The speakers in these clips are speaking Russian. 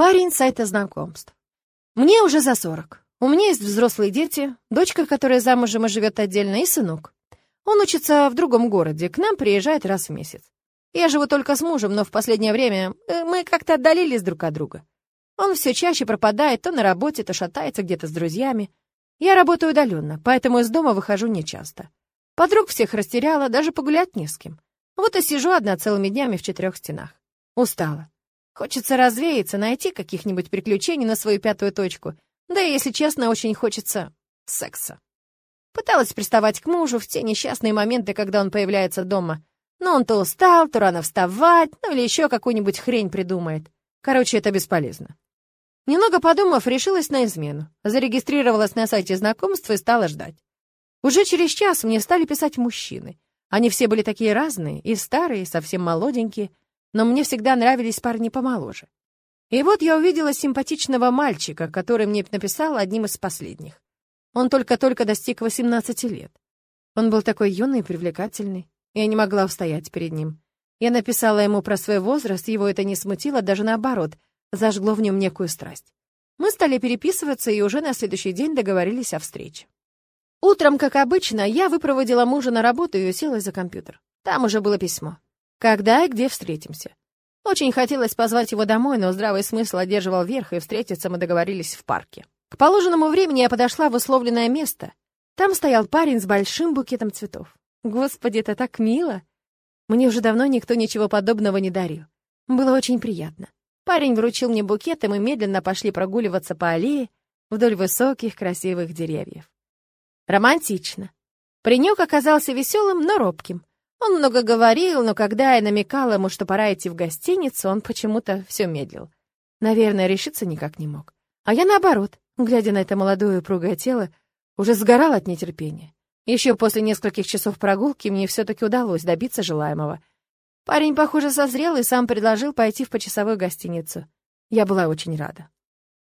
Парень сайта знакомств. Мне уже за 40. У меня есть взрослые дети, дочка, которая замужем и живет отдельно, и сынок. Он учится в другом городе, к нам приезжает раз в месяц. Я живу только с мужем, но в последнее время э, мы как-то отдалились друг от друга. Он все чаще пропадает то на работе, то шатается где-то с друзьями. Я работаю удаленно, поэтому из дома выхожу нечасто. Подруг всех растеряла, даже погулять не с кем. Вот и сижу одна целыми днями в четырех стенах. Устала. Хочется развеяться, найти каких-нибудь приключений на свою пятую точку. Да и, если честно, очень хочется секса. Пыталась приставать к мужу в те несчастные моменты, когда он появляется дома. Но он то устал, то рано вставать, ну или еще какую-нибудь хрень придумает. Короче, это бесполезно. Немного подумав, решилась на измену. Зарегистрировалась на сайте знакомств и стала ждать. Уже через час мне стали писать мужчины. Они все были такие разные, и старые, и совсем молоденькие, но мне всегда нравились парни помоложе. И вот я увидела симпатичного мальчика, который мне написал одним из последних. Он только-только достиг 18 лет. Он был такой юный и привлекательный. Я не могла устоять перед ним. Я написала ему про свой возраст, его это не смутило, даже наоборот, зажгло в нем некую страсть. Мы стали переписываться и уже на следующий день договорились о встрече. Утром, как обычно, я выпроводила мужа на работу и уселась за компьютер. Там уже было письмо. Когда и где встретимся? Очень хотелось позвать его домой, но здравый смысл одерживал верх, и встретиться мы договорились в парке. К положенному времени я подошла в условленное место. Там стоял парень с большим букетом цветов. Господи, это так мило! Мне уже давно никто ничего подобного не дарил. Было очень приятно. Парень вручил мне букет, и мы медленно пошли прогуливаться по аллее вдоль высоких красивых деревьев. Романтично. Паренек оказался веселым, но робким. Он много говорил, но когда я намекала ему, что пора идти в гостиницу, он почему-то все медлил. Наверное, решиться никак не мог. А я наоборот, глядя на это молодое упругое тело, уже сгорал от нетерпения. Еще после нескольких часов прогулки мне все-таки удалось добиться желаемого. Парень, похоже, созрел и сам предложил пойти в почасовую гостиницу. Я была очень рада.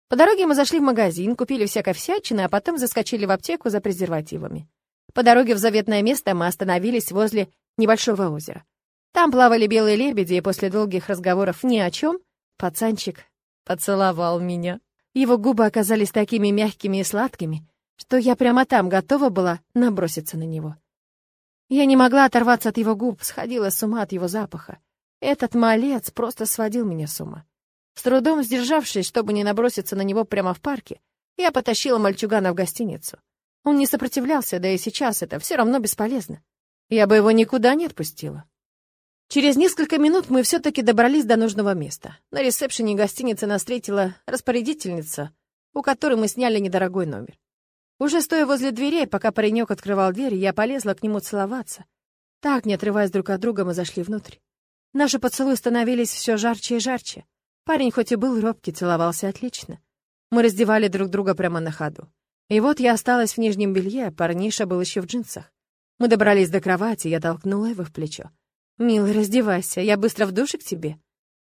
По дороге мы зашли в магазин, купили всякой всячины, а потом заскочили в аптеку за презервативами. По дороге в заветное место мы остановились возле небольшого озера. Там плавали белые лебеди, и после долгих разговоров ни о чем пацанчик поцеловал меня. Его губы оказались такими мягкими и сладкими, что я прямо там готова была наброситься на него. Я не могла оторваться от его губ, сходила с ума от его запаха. Этот малец просто сводил меня с ума. С трудом сдержавшись, чтобы не наброситься на него прямо в парке, я потащила мальчугана в гостиницу. Он не сопротивлялся, да и сейчас это все равно бесполезно. Я бы его никуда не отпустила. Через несколько минут мы все-таки добрались до нужного места. На ресепшене гостиницы нас встретила распорядительница, у которой мы сняли недорогой номер. Уже стоя возле дверей, пока паренек открывал дверь, я полезла к нему целоваться. Так, не отрываясь друг от друга, мы зашли внутрь. Наши поцелуи становились все жарче и жарче. Парень хоть и был робкий, целовался отлично. Мы раздевали друг друга прямо на ходу. И вот я осталась в нижнем белье, парниша был еще в джинсах. Мы добрались до кровати, я толкнула его в плечо. «Милый, раздевайся, я быстро в душе к тебе».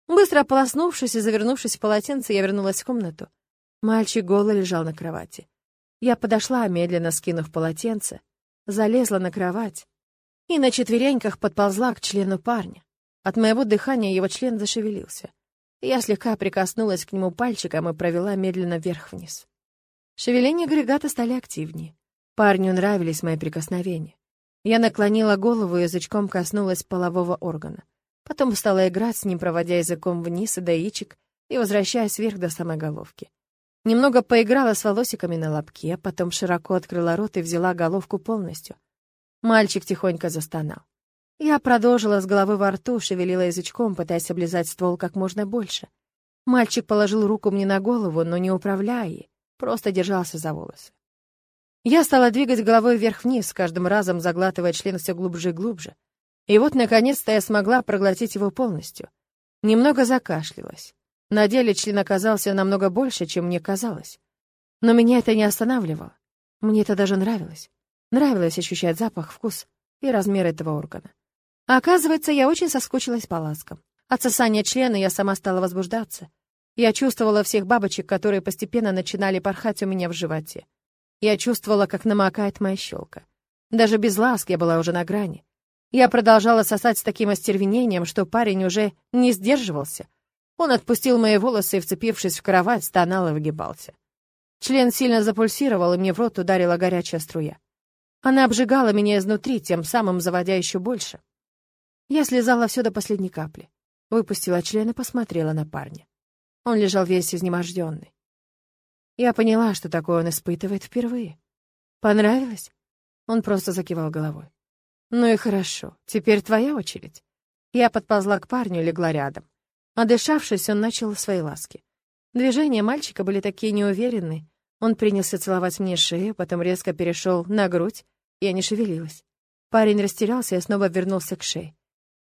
Быстро ополоснувшись и завернувшись в полотенце, я вернулась в комнату. Мальчик голый лежал на кровати. Я подошла, медленно скинув полотенце, залезла на кровать и на четвереньках подползла к члену парня. От моего дыхания его член зашевелился. Я слегка прикоснулась к нему пальчиком и провела медленно вверх-вниз. Шевеления агрегата стали активнее. Парню нравились мои прикосновения. Я наклонила голову и язычком коснулась полового органа. Потом стала играть с ним, проводя языком вниз и до яичек и возвращаясь вверх до самой головки. Немного поиграла с волосиками на лобке, потом широко открыла рот и взяла головку полностью. Мальчик тихонько застонал. Я продолжила с головы во рту, шевелила язычком, пытаясь облизать ствол как можно больше. Мальчик положил руку мне на голову, но не управляя ей, просто держался за волосы. Я стала двигать головой вверх-вниз, каждым разом заглатывая член все глубже и глубже. И вот, наконец-то, я смогла проглотить его полностью. Немного закашлялась. На деле член оказался намного больше, чем мне казалось. Но меня это не останавливало. Мне это даже нравилось. Нравилось ощущать запах, вкус и размер этого органа. А оказывается, я очень соскучилась по ласкам. От сосания члена я сама стала возбуждаться. Я чувствовала всех бабочек, которые постепенно начинали порхать у меня в животе. Я чувствовала, как намокает моя щелка. Даже без ласк я была уже на грани. Я продолжала сосать с таким остервенением, что парень уже не сдерживался. Он отпустил мои волосы и, вцепившись в кровать, стонал и выгибался. Член сильно запульсировал, и мне в рот ударила горячая струя. Она обжигала меня изнутри, тем самым заводя еще больше. Я слезала все до последней капли. Выпустила член и посмотрела на парня. Он лежал весь изнеможденный. Я поняла, что такое он испытывает впервые. Понравилось? Он просто закивал головой. Ну и хорошо, теперь твоя очередь. Я подползла к парню и легла рядом. Одышавшись, он начал свои ласки. Движения мальчика были такие неуверенные. Он принялся целовать мне шею, потом резко перешел на грудь. Я не шевелилась. Парень растерялся и снова вернулся к шее.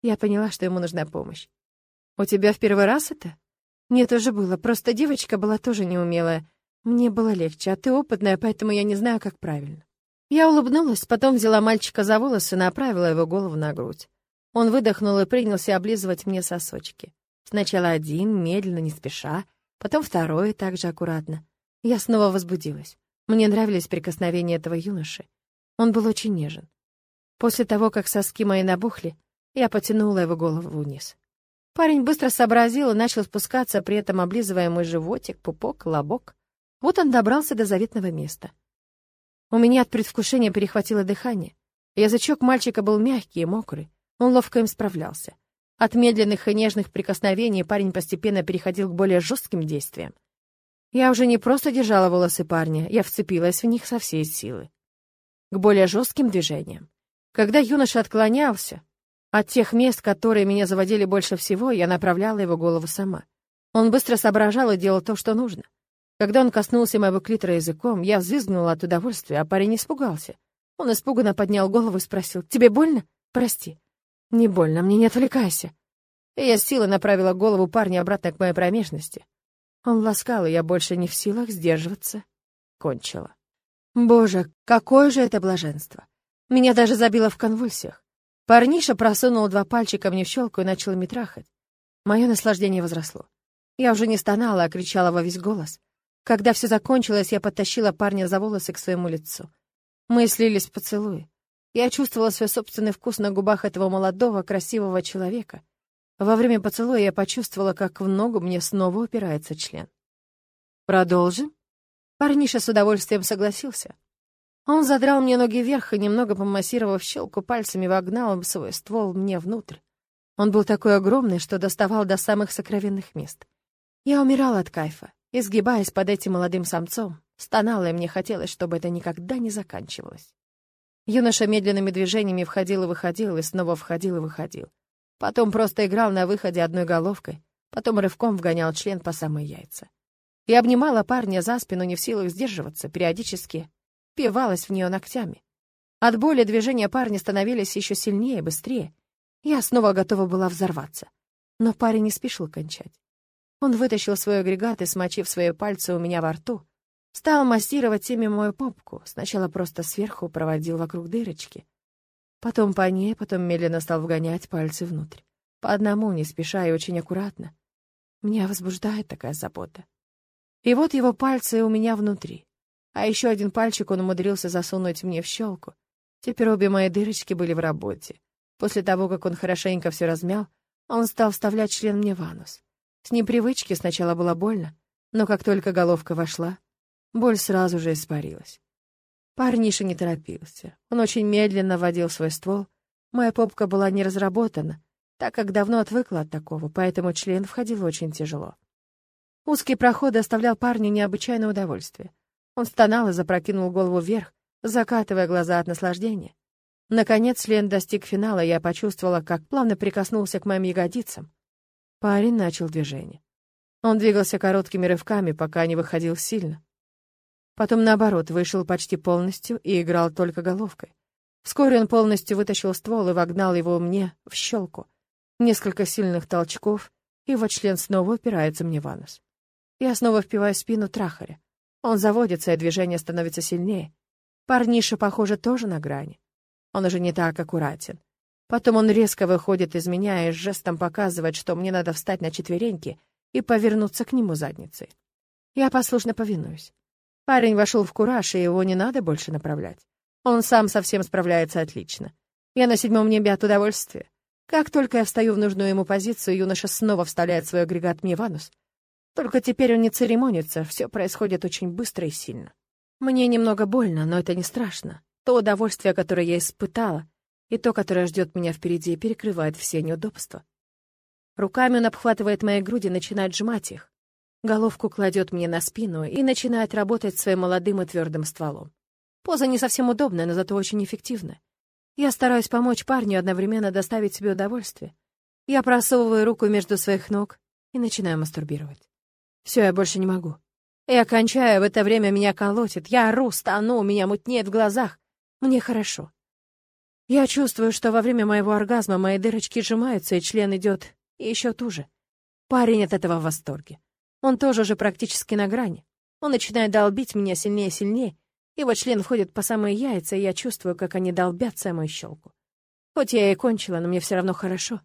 Я поняла, что ему нужна помощь. «У тебя в первый раз это?» «Нет, уже было. Просто девочка была тоже неумелая. Мне было легче, а ты опытная, поэтому я не знаю, как правильно». Я улыбнулась, потом взяла мальчика за волосы и направила его голову на грудь. Он выдохнул и принялся облизывать мне сосочки. Сначала один, медленно, не спеша, потом второй, также аккуратно. Я снова возбудилась. Мне нравились прикосновения этого юноши. Он был очень нежен. После того, как соски мои набухли, я потянула его голову вниз. Парень быстро сообразил и начал спускаться, при этом облизывая мой животик, пупок, лобок. Вот он добрался до заветного места. У меня от предвкушения перехватило дыхание. Язычок мальчика был мягкий и мокрый. Он ловко им справлялся. От медленных и нежных прикосновений парень постепенно переходил к более жестким действиям. Я уже не просто держала волосы парня, я вцепилась в них со всей силы. К более жестким движениям. Когда юноша отклонялся, от тех мест, которые меня заводили больше всего, я направляла его голову сама. Он быстро соображал и делал то, что нужно. Когда он коснулся моего клитора языком, я взвизгнула от удовольствия, а парень испугался. Он испуганно поднял голову и спросил, «Тебе больно? Прости». «Не больно, мне не отвлекайся». И я с силой направила голову парня обратно к моей промежности. Он ласкал, и я больше не в силах сдерживаться. Кончила. Боже, какое же это блаженство! Меня даже забило в конвульсиях. Парниша просунул два пальчика мне в щелку и начал ими трахать. Мое наслаждение возросло. Я уже не стонала, а кричала во весь голос. Когда все закончилось, я подтащила парня за волосы к своему лицу. Мы слились в поцелуи. Я чувствовала свой собственный вкус на губах этого молодого, красивого человека. Во время поцелуя я почувствовала, как в ногу мне снова упирается член. «Продолжим?» Парниша с удовольствием согласился. Он задрал мне ноги вверх и, немного помассировав щелку пальцами, вогнал свой ствол мне внутрь. Он был такой огромный, что доставал до самых сокровенных мест. Я умирала от кайфа, изгибаясь под этим молодым самцом, стонала, и мне хотелось, чтобы это никогда не заканчивалось. Юноша медленными движениями входил и выходил, и снова входил и выходил. Потом просто играл на выходе одной головкой, потом рывком вгонял член по самые яйца. Я обнимала парня за спину, не в силах сдерживаться, периодически впивалась в нее ногтями. От боли движения парня становились еще сильнее и быстрее. Я снова готова была взорваться. Но парень не спешил кончать. Он вытащил свой агрегат и, смочив свои пальцы у меня во рту, стал массировать ими мою попку. Сначала просто сверху проводил вокруг дырочки. Потом по ней, потом медленно стал вгонять пальцы внутрь. По одному, не спеша и очень аккуратно. Меня возбуждает такая забота. И вот его пальцы у меня внутри. А еще один пальчик он умудрился засунуть мне в щелку. Теперь обе мои дырочки были в работе. После того, как он хорошенько все размял, он стал вставлять член мне в анус. С непривычки сначала было больно, но как только головка вошла, боль сразу же испарилась. Парниша не торопился. Он очень медленно водил свой ствол. Моя попка была не разработана, так как давно отвыкла от такого, поэтому член входил очень тяжело. Узкий проход доставлял парню необычайное удовольствие. Он стонал и запрокинул голову вверх, закатывая глаза от наслаждения. Наконец Лен достиг финала, и я почувствовала, как плавно прикоснулся к моим ягодицам. Парень начал движение. Он двигался короткими рывками, пока не выходил сильно. Потом, наоборот, вышел почти полностью и играл только головкой. Вскоре он полностью вытащил ствол и вогнал его мне в щелку. Несколько сильных толчков, и вот член снова упирается мне в анус. Я снова впиваю спину трахаря. Он заводится, и движение становится сильнее. Парниша, похоже, тоже на грани. Он уже не так аккуратен. Потом он резко выходит из меня и жестом показывает, что мне надо встать на четвереньки и повернуться к нему задницей. Я послушно повинуюсь. Парень вошел в кураж, и его не надо больше направлять. Он сам совсем справляется отлично. Я на седьмом небе от удовольствия. Как только я встаю в нужную ему позицию, юноша снова вставляет свой агрегат мне в анус. Только теперь он не церемонится, все происходит очень быстро и сильно. Мне немного больно, но это не страшно. То удовольствие, которое я испытала, и то, которое ждет меня впереди, перекрывает все неудобства. Руками он обхватывает мои груди, начинает сжимать их. Головку кладет мне на спину и начинает работать своим молодым и твердым стволом. Поза не совсем удобная, но зато очень эффективная. Я стараюсь помочь парню одновременно доставить себе удовольствие. Я просовываю руку между своих ног и начинаю мастурбировать. Все, я больше не могу. Я кончаю, в это время меня колотит. Я ору, стану, меня мутнеет в глазах. Мне хорошо. Я чувствую, что во время моего оргазма мои дырочки сжимаются, и член идет еще туже. Парень от этого в восторге. Он тоже уже практически на грани. Он начинает долбить меня сильнее и сильнее. Его член входит по самые яйца, и я чувствую, как они долбятся о мою щелку. Хоть я и кончила, но мне все равно хорошо.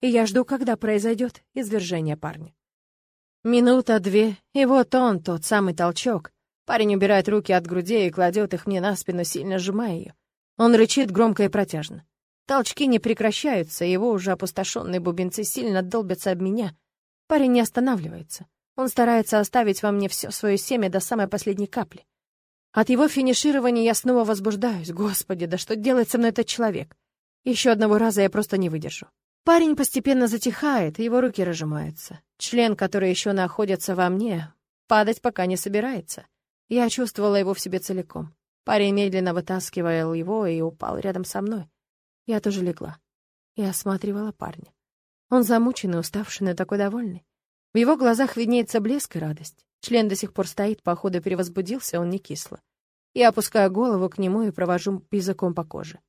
И я жду, когда произойдет извержение парня. Минута, две, и вот он, тот самый толчок. Парень убирает руки от груди и кладет их мне на спину, сильно сжимая ее. Он рычит громко и протяжно. Толчки не прекращаются, его уже опустошенные бубенцы сильно долбятся об меня. Парень не останавливается. Он старается оставить во мне все свое семя до самой последней капли. От его финиширования я снова возбуждаюсь. Господи, да что делает со мной этот человек? Еще одного раза я просто не выдержу. Парень постепенно затихает, его руки разжимаются. Член, который еще находится во мне, падать пока не собирается. Я чувствовала его в себе целиком. Парень медленно вытаскивал его и упал рядом со мной. Я тоже легла. И осматривала парня. Он замученный, уставший, но такой довольный. В его глазах виднеется блеск и радость. Член до сих пор стоит, походу перевозбудился, он не кисло. Я опускаю голову к нему и провожу языком по коже.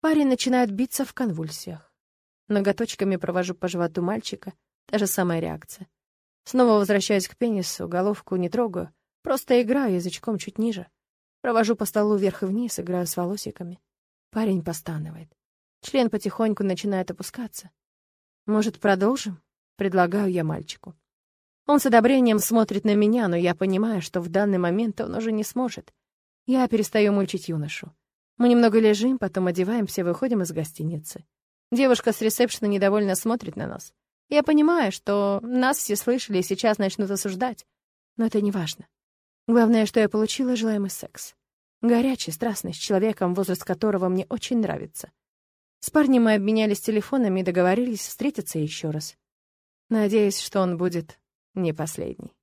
Парень начинает биться в конвульсиях. Ноготочками провожу по животу мальчика. Та же самая реакция. Снова возвращаюсь к пенису, головку не трогаю. Просто играю язычком чуть ниже. Провожу по столу вверх и вниз, играю с волосиками. Парень постанывает. Член потихоньку начинает опускаться. «Может, продолжим?» — предлагаю я мальчику. Он с одобрением смотрит на меня, но я понимаю, что в данный момент он уже не сможет. Я перестаю мучить юношу. Мы немного лежим, потом одеваемся, выходим из гостиницы. Девушка с ресепшена недовольно смотрит на нас. Я понимаю, что нас все слышали и сейчас начнут осуждать. Но это не важно. Главное, что я получила желаемый секс. Горячий, страстный, с человеком, возраст которого мне очень нравится. С парнем мы обменялись телефонами и договорились встретиться еще раз. Надеюсь, что он будет не последний.